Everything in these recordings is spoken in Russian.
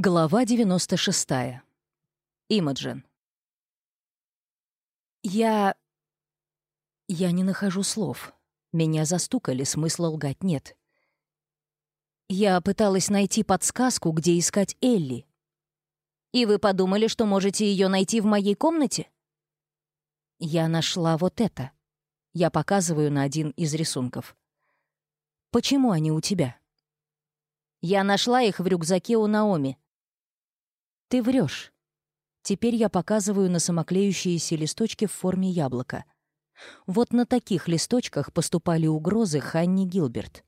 Глава 96. Имаджин. Я... Я не нахожу слов. Меня застукали, смысла лгать нет. Я пыталась найти подсказку, где искать Элли. И вы подумали, что можете ее найти в моей комнате? Я нашла вот это. Я показываю на один из рисунков. Почему они у тебя? Я нашла их в рюкзаке у Наоми, ты врешь. Теперь я показываю на самоклеющиеся листочки в форме яблока. Вот на таких листочках поступали угрозы Ханни Гилберт.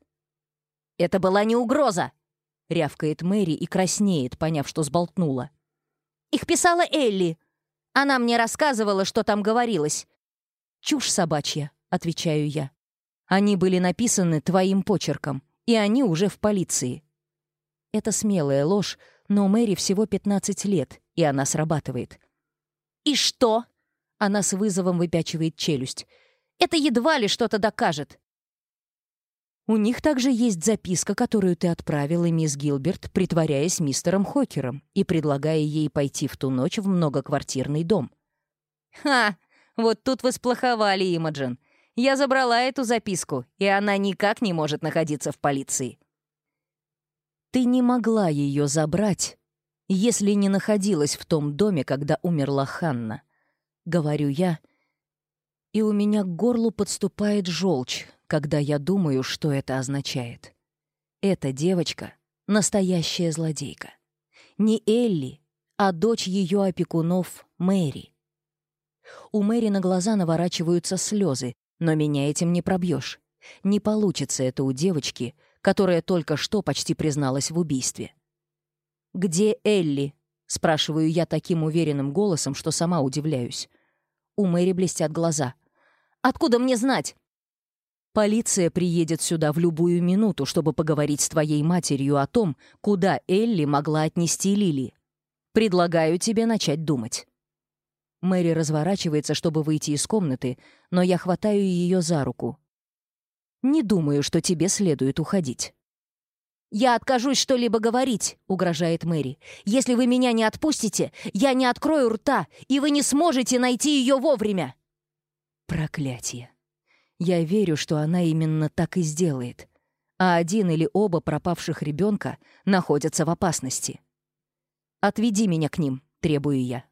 «Это была не угроза!» — рявкает Мэри и краснеет, поняв, что сболтнула. «Их писала Элли. Она мне рассказывала, что там говорилось». «Чушь собачья», — отвечаю я. «Они были написаны твоим почерком, и они уже в полиции». Это смелая ложь, но Мэри всего 15 лет, и она срабатывает. «И что?» — она с вызовом выпячивает челюсть. «Это едва ли что-то докажет!» У них также есть записка, которую ты отправила, мисс Гилберт, притворяясь мистером Хокером и предлагая ей пойти в ту ночь в многоквартирный дом. «Ха! Вот тут вы сплоховали, Имаджин. Я забрала эту записку, и она никак не может находиться в полиции. Ты не могла ее забрать, если не находилась в том доме, когда умерла Ханна. Говорю я, и у меня к горлу подступает желчь, когда я думаю, что это означает. Эта девочка — настоящая злодейка. Не Элли, а дочь ее опекунов Мэри. У Мэри на глаза наворачиваются слезы, но меня этим не пробьешь. Не получится это у девочки — которая только что почти призналась в убийстве. «Где Элли?» — спрашиваю я таким уверенным голосом, что сама удивляюсь. У Мэри блестят глаза. «Откуда мне знать?» «Полиция приедет сюда в любую минуту, чтобы поговорить с твоей матерью о том, куда Элли могла отнести Лили. Предлагаю тебе начать думать». Мэри разворачивается, чтобы выйти из комнаты, но я хватаю ее за руку. Не думаю, что тебе следует уходить». «Я откажусь что-либо говорить», — угрожает Мэри. «Если вы меня не отпустите, я не открою рта, и вы не сможете найти ее вовремя!» Проклятие. Я верю, что она именно так и сделает. А один или оба пропавших ребенка находятся в опасности. «Отведи меня к ним», — требую я.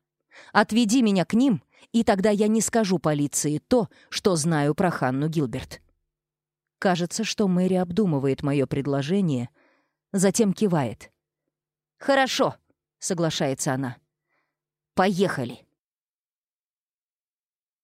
«Отведи меня к ним, и тогда я не скажу полиции то, что знаю про Ханну Гилберт». Кажется, что Мэри обдумывает мое предложение, затем кивает. «Хорошо», — соглашается она. «Поехали».